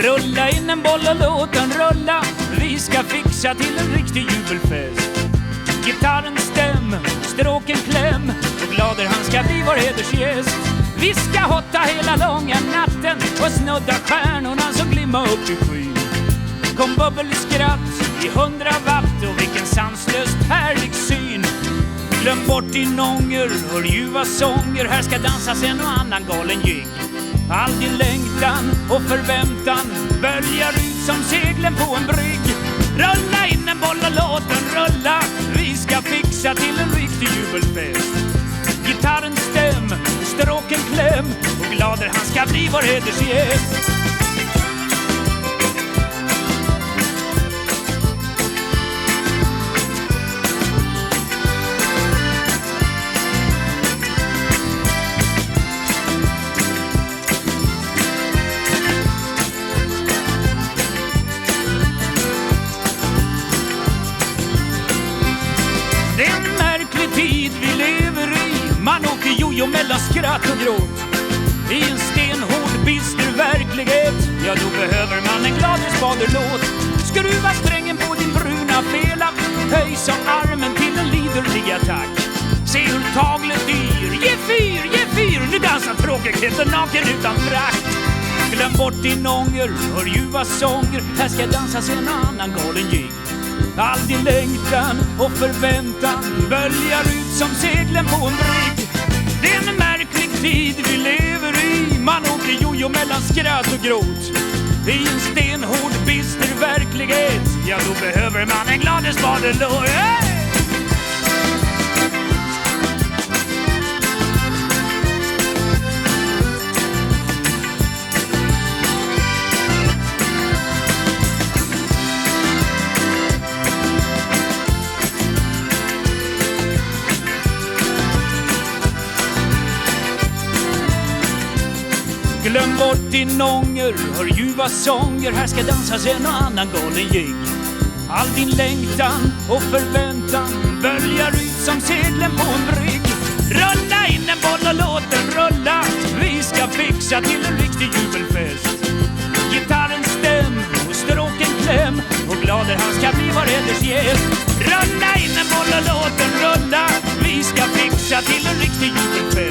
Rulla in en boll och låt den rulla. Vi ska fixa till en riktig jubelfest. Gitarren stäm, stråken kläm och glader han ska bli vår hedersgäst. Vi ska hotta hela långa natten och snudda stjärnorna som glimmar upp i skyn. Kom bubbelskratt i hundra watt och vilken sanslöst härlig syn. Glöm bort din ånger, hör ljuva sånger, här ska dansas en och annan galen jigg. All din längtan och förväntan böljar ut som seglen på en brygg. Rulla in en boll och låt den rulla, vi ska fixa till en riktig jubelfest. Gitarren stäm, stråken kläm och glader han ska bli vår hedersgäst. Mellan skratt och gråt. I en stenhård bister verklighet. Ja, då behöver man en Gladhetsbader-låt Skruva strängen på din bruna fela Höj som armen till en liderlig attack. Se hur taglet yr Ge fyr, ge fyr. Nu dansar tråkigheten naken utan frakt. Glöm bort din ånger, hör ljuva sånger. Här ska dansas en annan galen jigg All din längtan och förväntan böljar ut som seglen på en brygg. Det är en märklig tid vi lever i. Man åker jojo mellan skratt och gråt. I en stenhård bister verklighet, ja då behöver man en Gladhetsbader-låt. Glöm bort din ånger, hör ljuva sånger. Här ska dansas en och annan galen jigg All din längtan och förväntan böljar ut som seglen på en brygg. Rulla in en boll och låt den rulla. Vi ska fixa till en riktig jubelfest. Gitarren stäm och stråken kläm och glader han ska bli vår gäst Rulla in en boll och låt den rulla. Vi ska fixa till en riktig jubelfest.